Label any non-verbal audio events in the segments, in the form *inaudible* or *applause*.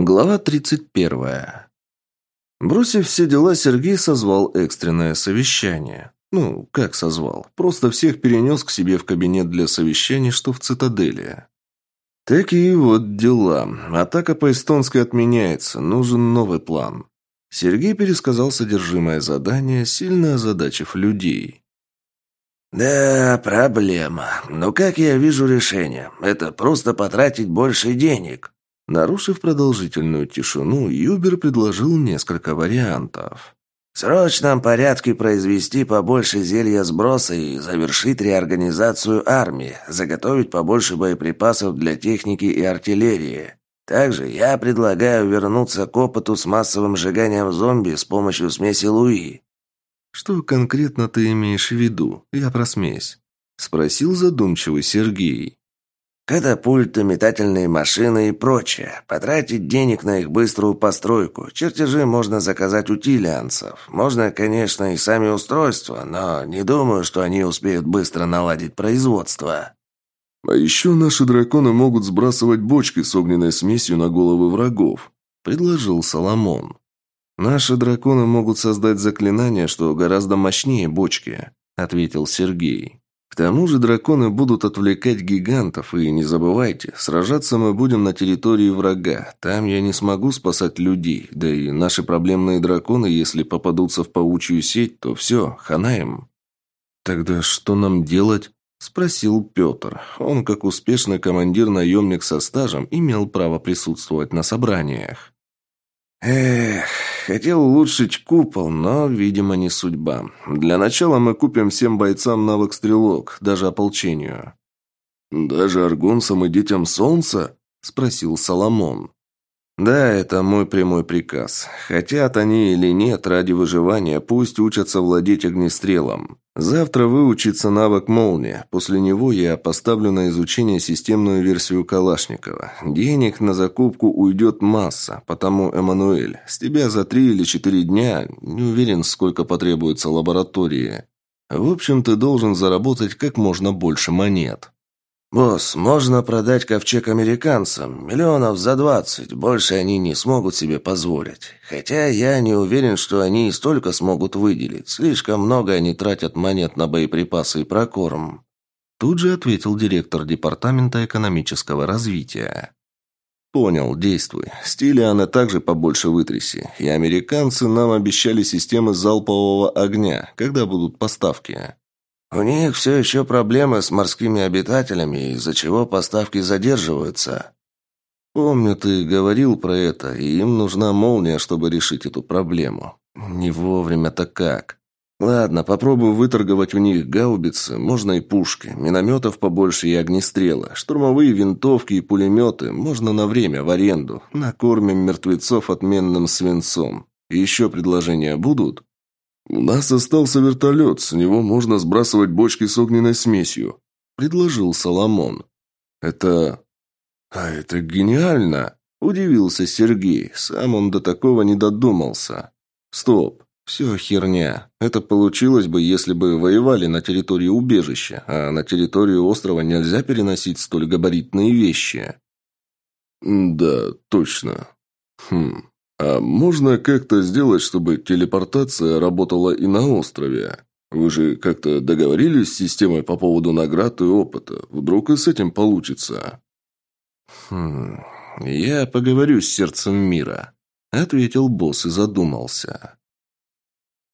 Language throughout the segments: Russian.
Глава 31. Бросив все дела, Сергей созвал экстренное совещание. Ну, как созвал? Просто всех перенес к себе в кабинет для совещаний, что в цитадели. Такие вот дела. Атака по эстонской отменяется, нужен новый план. Сергей пересказал содержимое задания, сильно озадачив людей. «Да, проблема. Но как я вижу решение? Это просто потратить больше денег». Нарушив продолжительную тишину, Юбер предложил несколько вариантов. В срочном порядке произвести побольше зелья сброса и завершить реорганизацию армии, заготовить побольше боеприпасов для техники и артиллерии. Также я предлагаю вернуться к опыту с массовым сжиганием зомби с помощью смеси Луи. «Что конкретно ты имеешь в виду? Я про смесь», — спросил задумчивый Сергей. Катапульты, метательные машины и прочее. Потратить денег на их быструю постройку. Чертежи можно заказать у тилианцев. Можно, конечно, и сами устройства, но не думаю, что они успеют быстро наладить производство. А еще наши драконы могут сбрасывать бочки с огненной смесью на головы врагов, предложил Соломон. Наши драконы могут создать заклинание, что гораздо мощнее бочки, ответил Сергей. Тому же драконы будут отвлекать гигантов, и не забывайте, сражаться мы будем на территории врага. Там я не смогу спасать людей, да и наши проблемные драконы, если попадутся в паучью сеть, то все, хана им. Тогда что нам делать? Спросил Петр. Он, как успешный командир-наемник со стажем, имел право присутствовать на собраниях. Эх, хотел улучшить купол, но, видимо, не судьба. Для начала мы купим всем бойцам навык стрелок, даже ополчению. «Даже аргонцам и детям солнца?» – спросил Соломон. Да, это мой прямой приказ. Хотят они или нет, ради выживания пусть учатся владеть огнестрелом. Завтра выучится навык молния. После него я поставлю на изучение системную версию Калашникова. Денег на закупку уйдет масса, потому, Эммануэль, с тебя за три или четыре дня, не уверен, сколько потребуется лаборатории. В общем, ты должен заработать как можно больше монет. «Босс, можно продать ковчег американцам. Миллионов за двадцать. Больше они не смогут себе позволить. Хотя я не уверен, что они и столько смогут выделить. Слишком много они тратят монет на боеприпасы и прокорм». Тут же ответил директор Департамента экономического развития. «Понял, действуй. Стилиана также побольше вытряси. И американцы нам обещали системы залпового огня. Когда будут поставки?» У них все еще проблемы с морскими обитателями, из-за чего поставки задерживаются. Помню, ты говорил про это, и им нужна молния, чтобы решить эту проблему. Не вовремя-то как. Ладно, попробую выторговать у них гаубицы, можно и пушки, минометов побольше и огнестрела, штурмовые винтовки и пулеметы, можно на время в аренду. Накормим мертвецов отменным свинцом. еще предложения будут? «У нас остался вертолет, с него можно сбрасывать бочки с огненной смесью», – предложил Соломон. «Это... А это гениально!» – удивился Сергей. Сам он до такого не додумался. «Стоп, все херня. Это получилось бы, если бы воевали на территории убежища, а на территорию острова нельзя переносить столь габаритные вещи». «Да, точно. Хм, «А можно как-то сделать, чтобы телепортация работала и на острове? Вы же как-то договорились с системой по поводу наград и опыта. Вдруг и с этим получится?» «Хм... Я поговорю с сердцем мира», — ответил босс и задумался.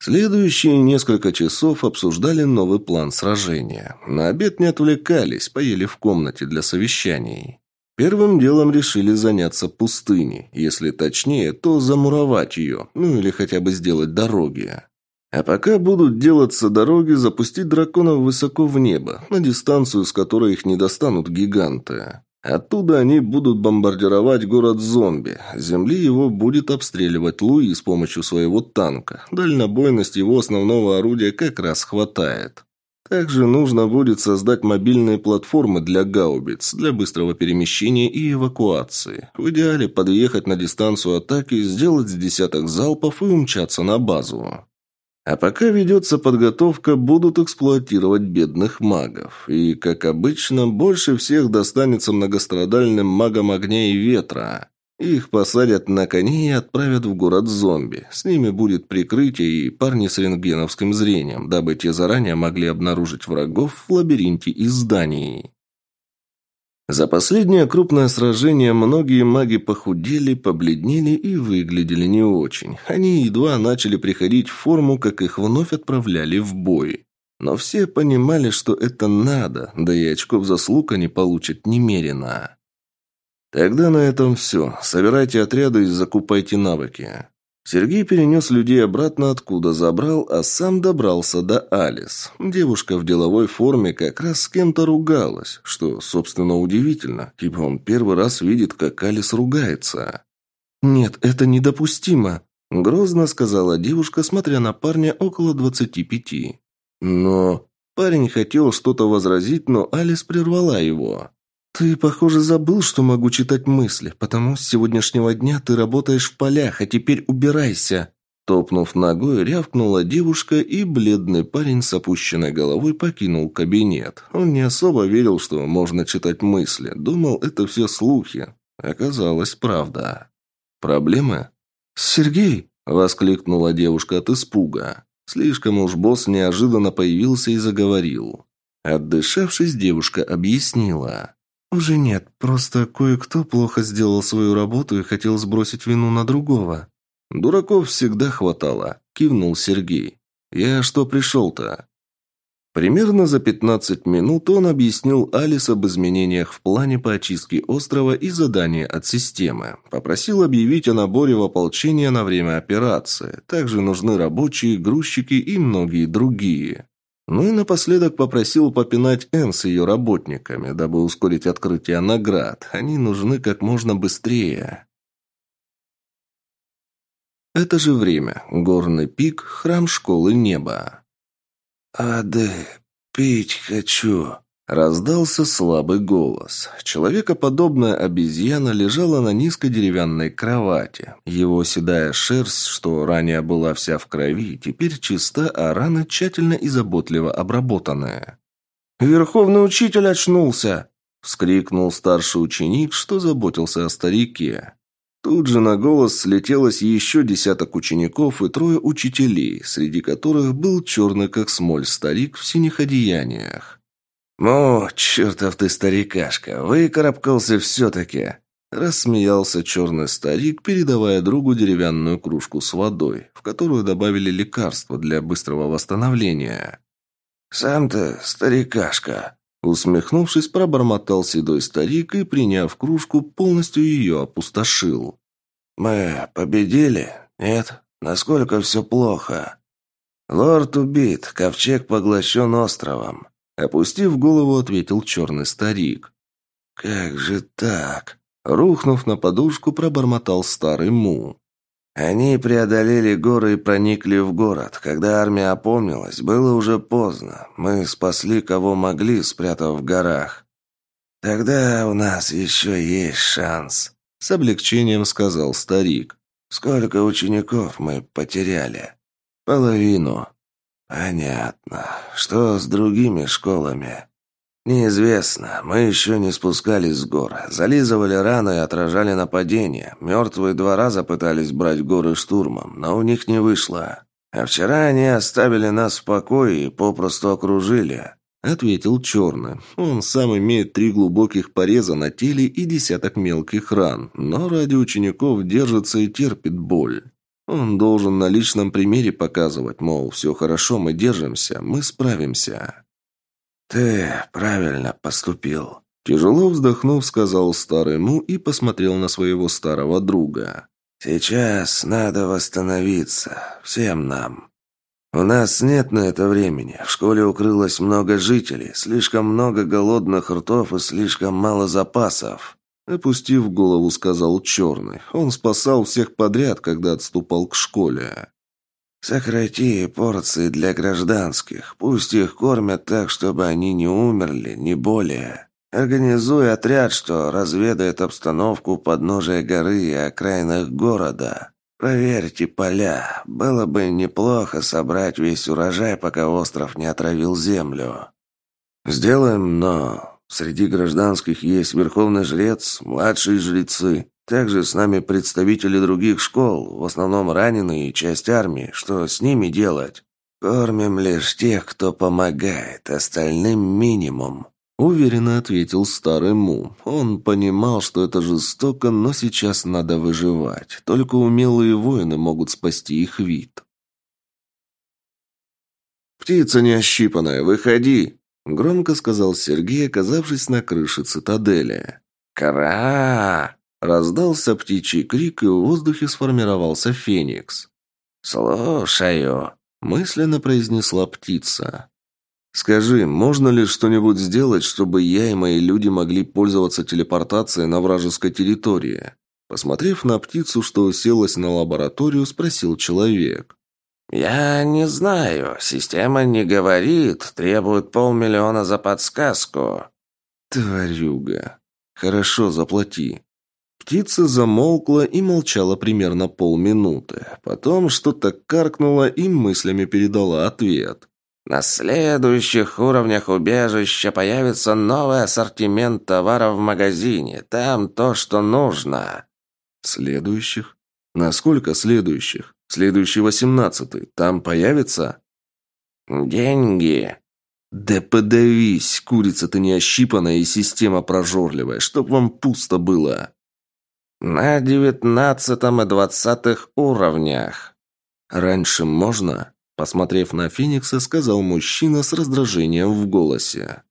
Следующие несколько часов обсуждали новый план сражения. На обед не отвлекались, поели в комнате для совещаний. Первым делом решили заняться пустыней, если точнее, то замуровать ее, ну или хотя бы сделать дороги. А пока будут делаться дороги, запустить драконов высоко в небо, на дистанцию, с которой их не достанут гиганты. Оттуда они будут бомбардировать город зомби. Земли его будет обстреливать Луи с помощью своего танка. Дальнобойность его основного орудия как раз хватает. Также нужно будет создать мобильные платформы для гаубиц, для быстрого перемещения и эвакуации. В идеале подъехать на дистанцию атаки, сделать десяток залпов и умчаться на базу. А пока ведется подготовка, будут эксплуатировать бедных магов. И, как обычно, больше всех достанется многострадальным магам огня и ветра. Их посадят на коне и отправят в город зомби. С ними будет прикрытие и парни с рентгеновским зрением, дабы те заранее могли обнаружить врагов в лабиринте из зданий. За последнее крупное сражение многие маги похудели, побледнели и выглядели не очень. Они едва начали приходить в форму, как их вновь отправляли в бой. Но все понимали, что это надо, да и очков заслуг они получат немерено. Тогда на этом все. Собирайте отряды и закупайте навыки. Сергей перенес людей обратно, откуда забрал, а сам добрался до Алис. Девушка в деловой форме как раз с кем-то ругалась, что, собственно, удивительно, типа он первый раз видит, как Алис ругается. «Нет, это недопустимо», – грозно сказала девушка, смотря на парня около двадцати пяти. Но парень хотел что-то возразить, но Алис прервала его. «Ты, похоже, забыл, что могу читать мысли, потому с сегодняшнего дня ты работаешь в полях, а теперь убирайся!» Топнув ногой, рявкнула девушка, и бледный парень с опущенной головой покинул кабинет. Он не особо верил, что можно читать мысли. Думал, это все слухи. Оказалось, правда. «Проблемы?» «Сергей!» – воскликнула девушка от испуга. Слишком уж босс неожиданно появился и заговорил. Отдышавшись, девушка объяснила. «Уже нет, просто кое-кто плохо сделал свою работу и хотел сбросить вину на другого». «Дураков всегда хватало», – кивнул Сергей. «Я что пришел-то?» Примерно за 15 минут он объяснил Алис об изменениях в плане по очистке острова и задания от системы. Попросил объявить о наборе в ополчение на время операции. Также нужны рабочие, грузчики и многие другие. Ну и напоследок попросил попинать Энн с ее работниками, дабы ускорить открытие наград. Они нужны как можно быстрее. Это же время. Горный пик, храм школы неба. «Ады, пить хочу», Раздался слабый голос. Человекоподобная обезьяна лежала на низкой деревянной кровати. Его седая шерсть, что ранее была вся в крови, теперь чиста, а раны тщательно и заботливо обработанные. «Верховный учитель очнулся!» – вскрикнул старший ученик, что заботился о старике. Тут же на голос слетелось еще десяток учеников и трое учителей, среди которых был черный как смоль старик в синих одеяниях. «Ну, чертов ты старикашка, выкарабкался все-таки!» Рассмеялся черный старик, передавая другу деревянную кружку с водой, в которую добавили лекарство для быстрого восстановления. «Сам-то старикашка!» Усмехнувшись, пробормотал седой старик и, приняв кружку, полностью ее опустошил. «Мы победили? Нет? Насколько все плохо?» «Лорд убит, ковчег поглощен островом. Опустив голову, ответил черный старик. «Как же так?» Рухнув на подушку, пробормотал старый Му. Они преодолели горы и проникли в город. Когда армия опомнилась, было уже поздно. Мы спасли кого могли, спрятав в горах. Тогда у нас еще есть шанс, с облегчением сказал старик. Сколько учеников мы потеряли? Половину. «Понятно. Что с другими школами?» «Неизвестно. Мы еще не спускались с гор. Зализывали раны и отражали нападения. Мертвые два раза пытались брать горы штурмом, но у них не вышло. А вчера они оставили нас в покое и попросту окружили», — ответил Черный. Он сам имеет три глубоких пореза на теле и десяток мелких ран, но ради учеников держится и терпит боль. Он должен на личном примере показывать, мол, все хорошо, мы держимся, мы справимся. «Ты правильно поступил», – тяжело вздохнув, сказал старый Му и посмотрел на своего старого друга. «Сейчас надо восстановиться, всем нам. У нас нет на это времени. В школе укрылось много жителей, слишком много голодных ртов и слишком мало запасов. Опустив голову, сказал Черный. Он спасал всех подряд, когда отступал к школе. «Сократи порции для гражданских. Пусть их кормят так, чтобы они не умерли, не более. Организуй отряд, что разведает обстановку подножия горы и окраинах города. Проверьте поля. Было бы неплохо собрать весь урожай, пока остров не отравил землю». «Сделаем, но Среди гражданских есть верховный жрец, младшие жрецы», Также с нами представители других школ, в основном раненые и часть армии. Что с ними делать? Кормим лишь тех, кто помогает, остальным минимум. Уверенно ответил старый Му. Он понимал, что это жестоко, но сейчас надо выживать. Только умелые воины могут спасти их вид. «Птица неощипанная, выходи!» Громко сказал Сергей, оказавшись на крыше цитадели. «Кра!» Раздался птичий крик, и в воздухе сформировался феникс. «Слушаю», — мысленно произнесла птица. «Скажи, можно ли что-нибудь сделать, чтобы я и мои люди могли пользоваться телепортацией на вражеской территории?» Посмотрев на птицу, что уселась на лабораторию, спросил человек. «Я не знаю. Система не говорит. Требует полмиллиона за подсказку». «Тварюга. Хорошо, заплати». Птица замолкла и молчала примерно полминуты. Потом что-то каркнула и мыслями передала ответ. На следующих уровнях убежища появится новый ассортимент товаров в магазине. Там то, что нужно. Следующих? Насколько следующих? Следующий восемнадцатый. Там появится? Деньги. Да подавись, курица ты не ощипанная и система прожорливая, чтоб вам пусто было. На девятнадцатом и двадцатых уровнях. Раньше можно? Посмотрев на Феникса, сказал мужчина с раздражением в голосе.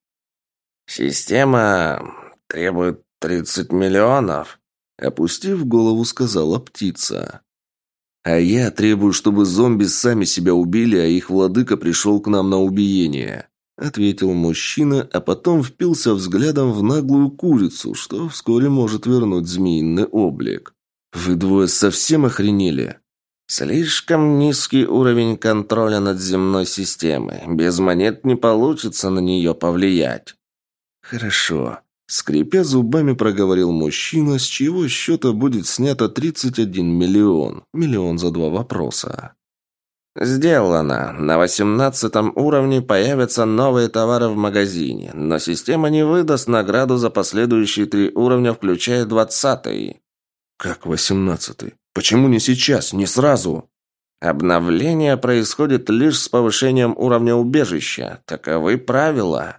«Система требует тридцать миллионов», — опустив голову, сказала птица. «А я требую, чтобы зомби сами себя убили, а их владыка пришел к нам на убиение», — ответил мужчина, а потом впился взглядом в наглую курицу, что вскоре может вернуть змеиный облик. «Вы двое совсем охренели?» Слишком низкий уровень контроля над земной системой. Без монет не получится на нее повлиять. Хорошо. Скрипя зубами, проговорил мужчина, с чьего счета будет снято 31 миллион. Миллион за два вопроса. Сделано. На восемнадцатом уровне появятся новые товары в магазине, но система не выдаст награду за последующие три уровня, включая двадцатый. Как восемнадцатый? Почему не сейчас, не сразу? Обновление происходит лишь с повышением уровня убежища. Таковы правила.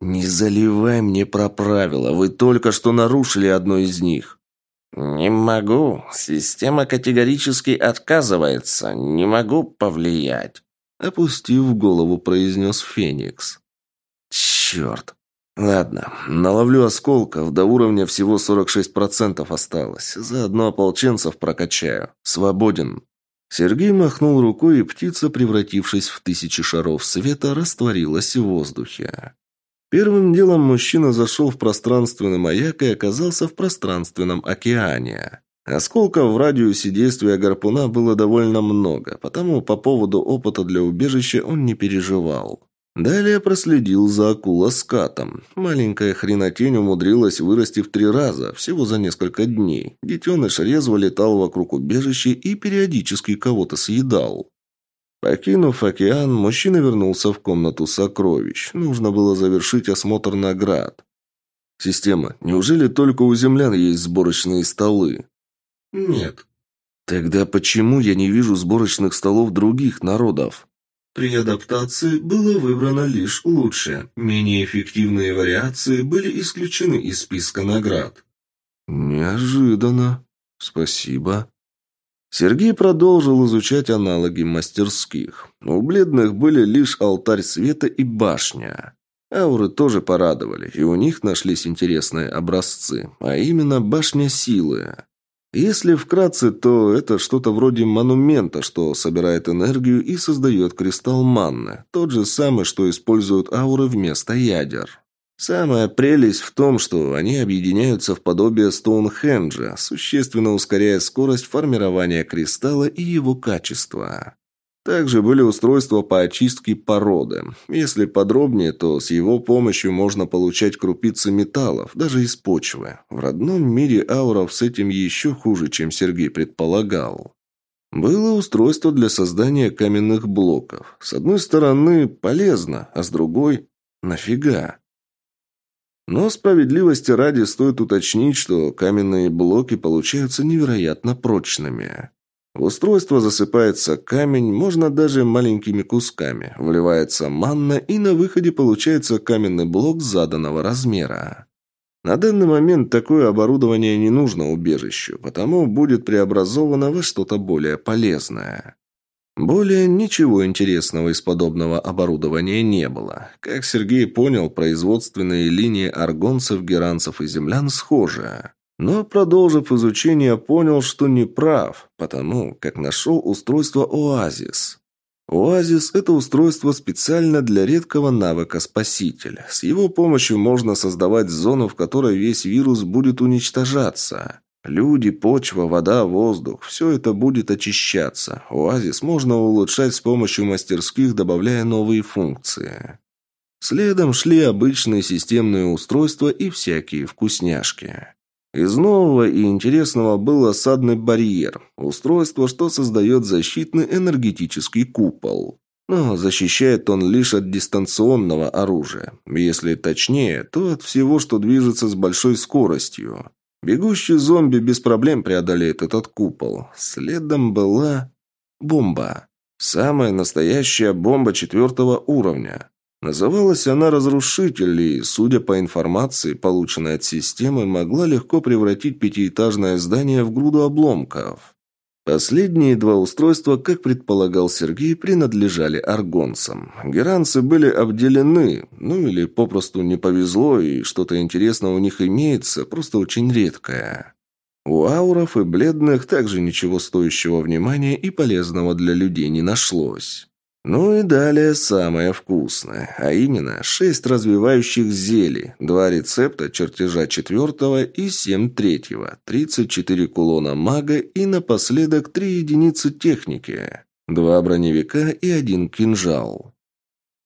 Не заливай мне про правила. Вы только что нарушили одно из них. Не могу. Система категорически отказывается. Не могу повлиять. Опустив голову, произнес Феникс. Черт. Ладно, наловлю осколков, до уровня всего 46% осталось. Заодно ополченцев прокачаю. Свободен. Сергей махнул рукой, и птица, превратившись в тысячи шаров света, растворилась в воздухе. Первым делом мужчина зашел в пространственный маяк и оказался в пространственном океане. Осколков в радиусе действия гарпуна было довольно много, потому по поводу опыта для убежища он не переживал. Далее проследил за акулоскатом. Маленькая хренотень умудрилась вырасти в три раза, всего за несколько дней. Детеныш резво летал вокруг убежища и периодически кого-то съедал. Покинув океан, мужчина вернулся в комнату сокровищ. Нужно было завершить осмотр наград. «Система, неужели только у землян есть сборочные столы?» «Нет». «Тогда почему я не вижу сборочных столов других народов?» При адаптации было выбрано лишь лучшее. Менее эффективные вариации были исключены из списка наград. Неожиданно. Спасибо. Сергей продолжил изучать аналоги мастерских. У бледных были лишь алтарь света и башня. Ауры тоже порадовали, и у них нашлись интересные образцы, а именно башня силы. Если вкратце, то это что-то вроде монумента, что собирает энергию и создает кристалл манны, тот же самый, что используют ауры вместо ядер. Самая прелесть в том, что они объединяются в подобие Стоунхенджа, существенно ускоряя скорость формирования кристалла и его качество. Также были устройства по очистке породы. Если подробнее, то с его помощью можно получать крупицы металлов, даже из почвы. В родном мире ауров с этим еще хуже, чем Сергей предполагал. Было устройство для создания каменных блоков. С одной стороны, полезно, а с другой – нафига? Но справедливости ради стоит уточнить, что каменные блоки получаются невероятно прочными. В устройство засыпается камень, можно даже маленькими кусками. Вливается манна, и на выходе получается каменный блок заданного размера. На данный момент такое оборудование не нужно убежищу, потому будет преобразовано во что-то более полезное. Более ничего интересного из подобного оборудования не было. Как Сергей понял, производственные линии аргонцев, геранцев и землян схожи. Но, продолжив изучение, понял, что не прав, потому как нашел устройство «Оазис». Оазис – это устройство специально для редкого навыка «Спаситель». С его помощью можно создавать зону, в которой весь вирус будет уничтожаться. Люди, почва, вода, воздух – все это будет очищаться. Оазис можно улучшать с помощью мастерских, добавляя новые функции. Следом шли обычные системные устройства и всякие вкусняшки. Из нового и интересного был осадный барьер, устройство, что создает защитный энергетический купол. Но защищает он лишь от дистанционного оружия. Если точнее, то от всего, что движется с большой скоростью. Бегущий зомби без проблем преодолеет этот купол. Следом была бомба. Самая настоящая бомба четвертого уровня. Называлась она «Разрушитель», и, судя по информации, полученной от системы, могла легко превратить пятиэтажное здание в груду обломков. Последние два устройства, как предполагал Сергей, принадлежали аргонцам. Геранцы были обделены, ну или попросту не повезло, и что-то интересное у них имеется, просто очень редкое. У ауров и бледных также ничего стоящего внимания и полезного для людей не нашлось. Ну и далее самое вкусное, а именно шесть развивающих зелий, два рецепта чертежа четвертого и семь третьего, тридцать четыре кулона мага и напоследок три единицы техники, два броневика и один кинжал.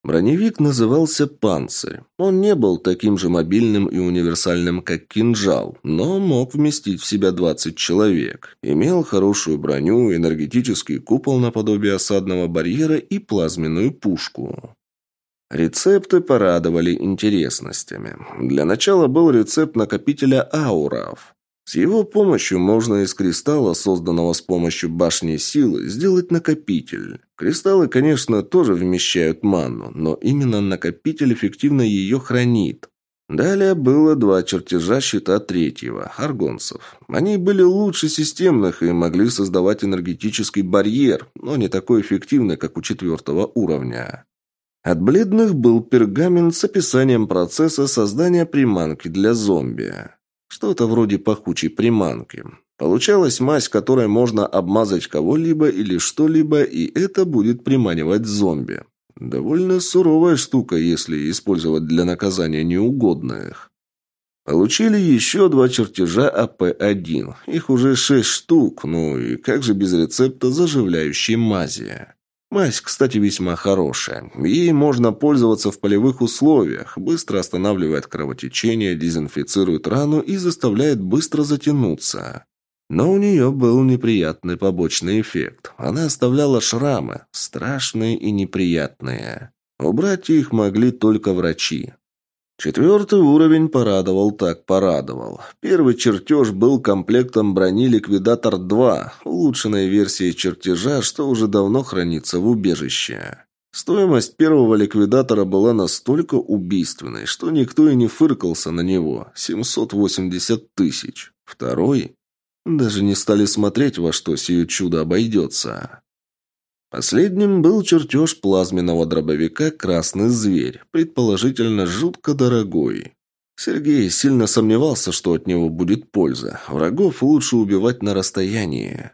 Броневик назывался «Панцирь». Он не был таким же мобильным и универсальным, как кинжал, но мог вместить в себя 20 человек. Имел хорошую броню, энергетический купол наподобие осадного барьера и плазменную пушку. Рецепты порадовали интересностями. Для начала был рецепт накопителя ауров. С его помощью можно из кристалла, созданного с помощью башни силы, сделать накопитель. Кристаллы, конечно, тоже вмещают манну, но именно накопитель эффективно ее хранит. Далее было два чертежа щита третьего, аргонцев. Они были лучше системных и могли создавать энергетический барьер, но не такой эффективный, как у четвертого уровня. От бледных был пергамент с описанием процесса создания приманки для зомби. Что-то вроде пахучей приманки. Получалась мазь, которой можно обмазать кого-либо или что-либо, и это будет приманивать зомби. Довольно суровая штука, если использовать для наказания неугодных. Получили еще два чертежа АП-1. Их уже шесть штук, ну и как же без рецепта заживляющей мази. Мазь, кстати, весьма хорошая. Ей можно пользоваться в полевых условиях, быстро останавливает кровотечение, дезинфицирует рану и заставляет быстро затянуться. Но у нее был неприятный побочный эффект. Она оставляла шрамы, страшные и неприятные. Убрать их могли только врачи. Четвертый уровень порадовал так порадовал. Первый чертеж был комплектом брони «Ликвидатор-2», улучшенной версией чертежа, что уже давно хранится в убежище. Стоимость первого ликвидатора была настолько убийственной, что никто и не фыркался на него – 780 тысяч. Второй? Даже не стали смотреть, во что сие чудо обойдется. Последним был чертеж плазменного дробовика «Красный зверь», предположительно жутко дорогой. Сергей сильно сомневался, что от него будет польза. Врагов лучше убивать на расстоянии.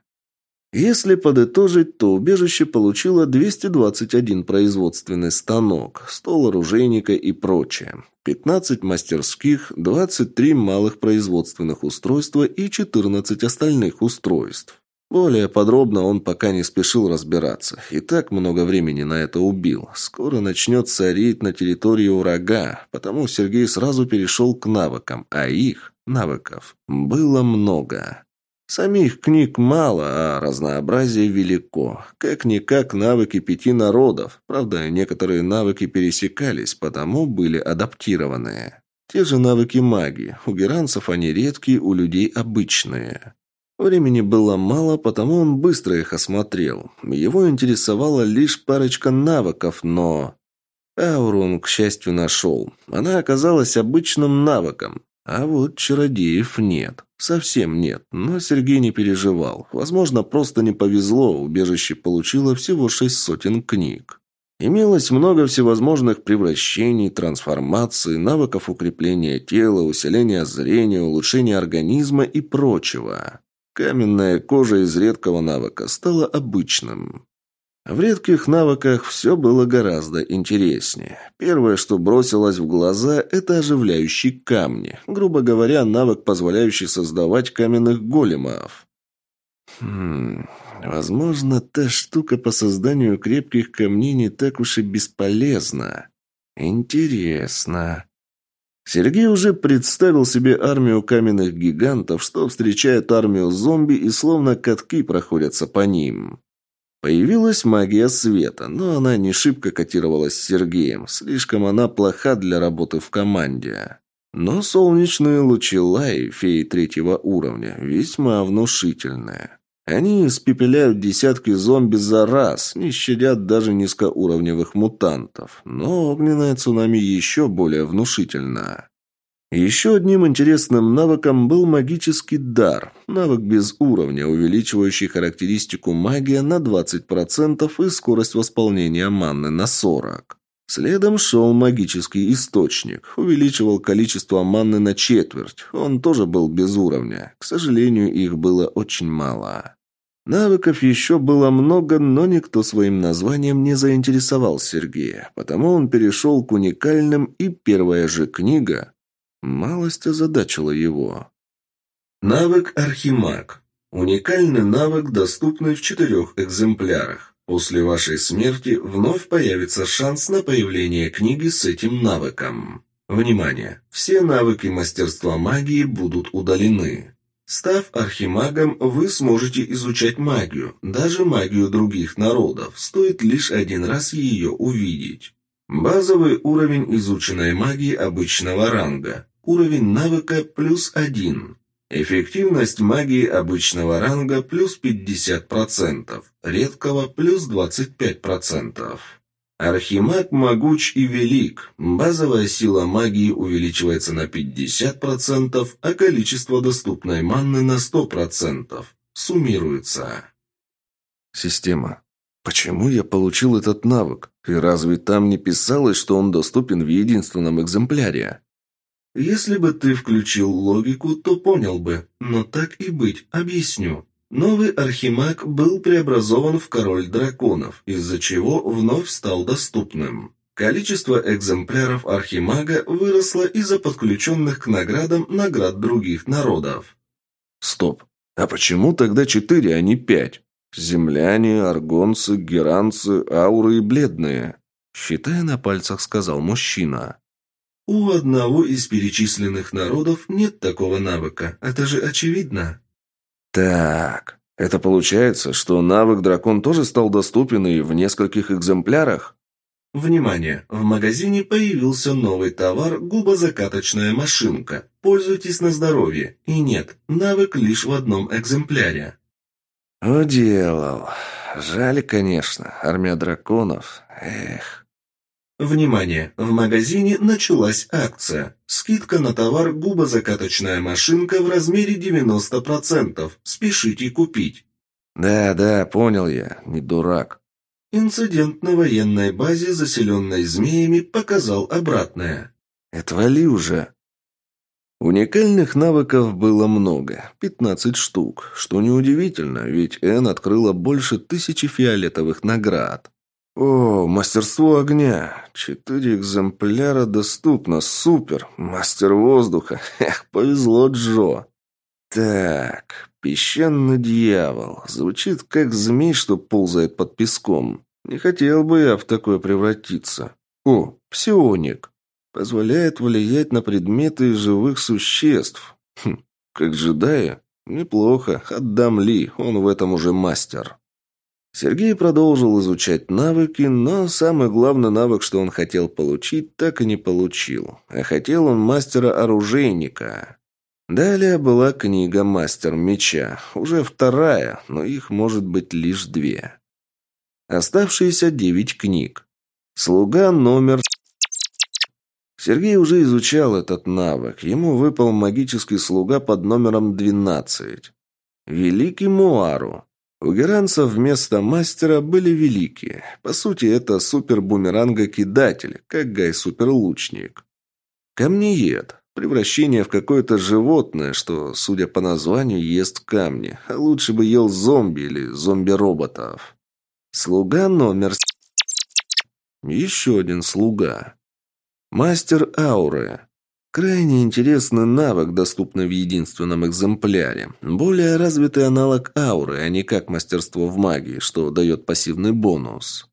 Если подытожить, то убежище получило 221 производственный станок, стол оружейника и прочее, 15 мастерских, 23 малых производственных устройства и 14 остальных устройств. Более подробно он пока не спешил разбираться. И так много времени на это убил. Скоро начнется рейд на территорию врага, потому Сергей сразу перешел к навыкам, а их, навыков, было много. Самих книг мало, а разнообразие велико. Как-никак навыки пяти народов. Правда, некоторые навыки пересекались, потому были адаптированы. Те же навыки магии. У геранцев они редкие, у людей обычные. Времени было мало, потому он быстро их осмотрел. Его интересовала лишь парочка навыков, но... Ауру он, к счастью, нашел. Она оказалась обычным навыком. А вот чародеев нет. Совсем нет. Но Сергей не переживал. Возможно, просто не повезло. Убежище получило всего шесть сотен книг. Имелось много всевозможных превращений, трансформаций, навыков укрепления тела, усиления зрения, улучшения организма и прочего. Каменная кожа из редкого навыка стала обычным. В редких навыках все было гораздо интереснее. Первое, что бросилось в глаза, это оживляющие камни. Грубо говоря, навык, позволяющий создавать каменных големов. Хм, возможно, та штука по созданию крепких камней не так уж и бесполезна. Интересно. Сергей уже представил себе армию каменных гигантов, что встречает армию зомби и словно катки проходятся по ним. Появилась магия света, но она не шибко котировалась с Сергеем, слишком она плоха для работы в команде. Но солнечные лучи Лаи, феи третьего уровня, весьма внушительные. Они испепеляют десятки зомби за раз, не щадят даже низкоуровневых мутантов. Но огненная цунами еще более внушительна. Еще одним интересным навыком был магический дар. Навык без уровня, увеличивающий характеристику магия на 20% и скорость восполнения манны на 40%. Следом шел магический источник. Увеличивал количество манны на четверть. Он тоже был без уровня. К сожалению, их было очень мало. Навыков еще было много, но никто своим названием не заинтересовал Сергея, потому он перешел к уникальным, и первая же книга малость озадачила его. Навык Архимаг. Уникальный навык, доступный в четырех экземплярах. После вашей смерти вновь появится шанс на появление книги с этим навыком. Внимание! Все навыки мастерства магии будут удалены. Став архимагом, вы сможете изучать магию, даже магию других народов, стоит лишь один раз ее увидеть. Базовый уровень изученной магии обычного ранга. Уровень навыка плюс один. Эффективность магии обычного ранга плюс 50%, редкого плюс 25%. Архимаг могуч и велик. Базовая сила магии увеличивается на 50%, а количество доступной манны на 100%. Суммируется. Система. Почему я получил этот навык? И разве там не писалось, что он доступен в единственном экземпляре? Если бы ты включил логику, то понял бы. Но так и быть, объясню. Новый Архимаг был преобразован в Король Драконов, из-за чего вновь стал доступным. Количество экземпляров Архимага выросло из-за подключенных к наградам наград других народов. Стоп. А почему тогда четыре, а не пять? Земляне, аргонцы, геранцы, ауры и бледные. Считая на пальцах, сказал мужчина. У одного из перечисленных народов нет такого навыка. Это же очевидно. Так, это получается, что навык дракон тоже стал доступен и в нескольких экземплярах? Внимание! В магазине появился новый товар губозакаточная машинка. Пользуйтесь на здоровье. И нет, навык лишь в одном экземпляре. Уделал. Жаль, конечно, армия драконов. Эх. Внимание! В магазине началась акция. Скидка на товар губозакаточная машинка в размере 90%. Спешите купить. Да, да, понял я, не дурак. Инцидент на военной базе, заселенной змеями, показал обратное. Отвали уже. Уникальных навыков было много, 15 штук, что неудивительно, ведь Эн открыла больше тысячи фиолетовых наград. О, мастерство огня. Четыре экземпляра доступно. Супер. Мастер воздуха. *laughs* Эх, повезло Джо. Так, песчаный дьявол. Звучит как змей, что ползает под песком. Не хотел бы я в такое превратиться. О, псионик. Позволяет влиять на предметы живых существ. Хм, как джедая? Неплохо. Отдам Ли, он в этом уже мастер. Сергей продолжил изучать навыки, но самый главный навык, что он хотел получить, так и не получил. А хотел он мастера-оружейника. Далее была книга «Мастер меча», уже вторая, но их может быть лишь две. Оставшиеся девять книг. Слуга номер... Сергей уже изучал этот навык. Ему выпал магический слуга под номером 12. Великий Муару. У геранцев вместо мастера были великие. По сути, это супер-бумеранга-кидатель, как Гай-суперлучник. Камнеед. Превращение в какое-то животное, что, судя по названию, ест камни, а лучше бы ел зомби или зомби-роботов. Слуга номер... Еще один слуга. Мастер ауры. Крайне интересный навык, доступный в единственном экземпляре. Более развитый аналог ауры, а не как мастерство в магии, что дает пассивный бонус.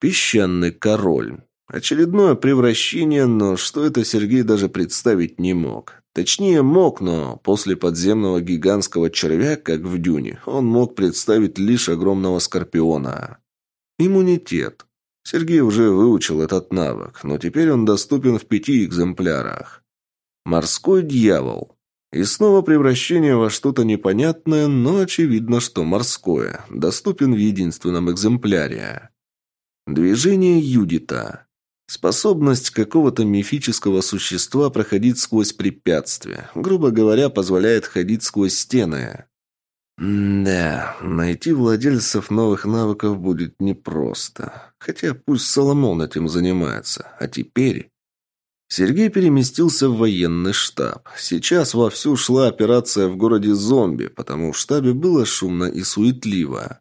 Песчаный король. Очередное превращение, но что это Сергей даже представить не мог. Точнее, мог, но после подземного гигантского червя, как в дюне, он мог представить лишь огромного скорпиона. Иммунитет. Сергей уже выучил этот навык, но теперь он доступен в пяти экземплярах. Морской дьявол. И снова превращение во что-то непонятное, но очевидно, что морское. Доступен в единственном экземпляре. Движение Юдита. Способность какого-то мифического существа проходить сквозь препятствия. Грубо говоря, позволяет ходить сквозь стены. Да, найти владельцев новых навыков будет непросто. Хотя пусть Соломон этим занимается. А теперь... Сергей переместился в военный штаб. Сейчас вовсю шла операция в городе Зомби, потому в штабе было шумно и суетливо.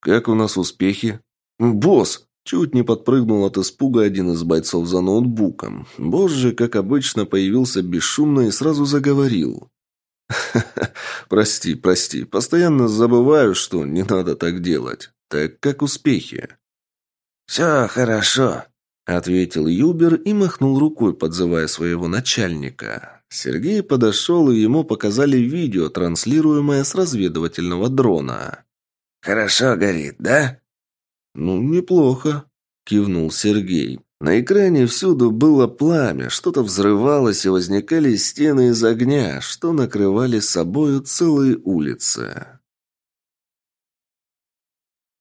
«Как у нас успехи?» «Босс!» Чуть не подпрыгнул от испуга один из бойцов за ноутбуком. Босс же, как обычно, появился бесшумно и сразу заговорил. прости, прости. Постоянно забываю, что не надо так делать. Так как успехи?» «Все хорошо», Ответил Юбер и махнул рукой, подзывая своего начальника. Сергей подошел, и ему показали видео, транслируемое с разведывательного дрона. «Хорошо горит, да?» «Ну, неплохо», – кивнул Сергей. На экране всюду было пламя, что-то взрывалось и возникали стены из огня, что накрывали собою целые улицы.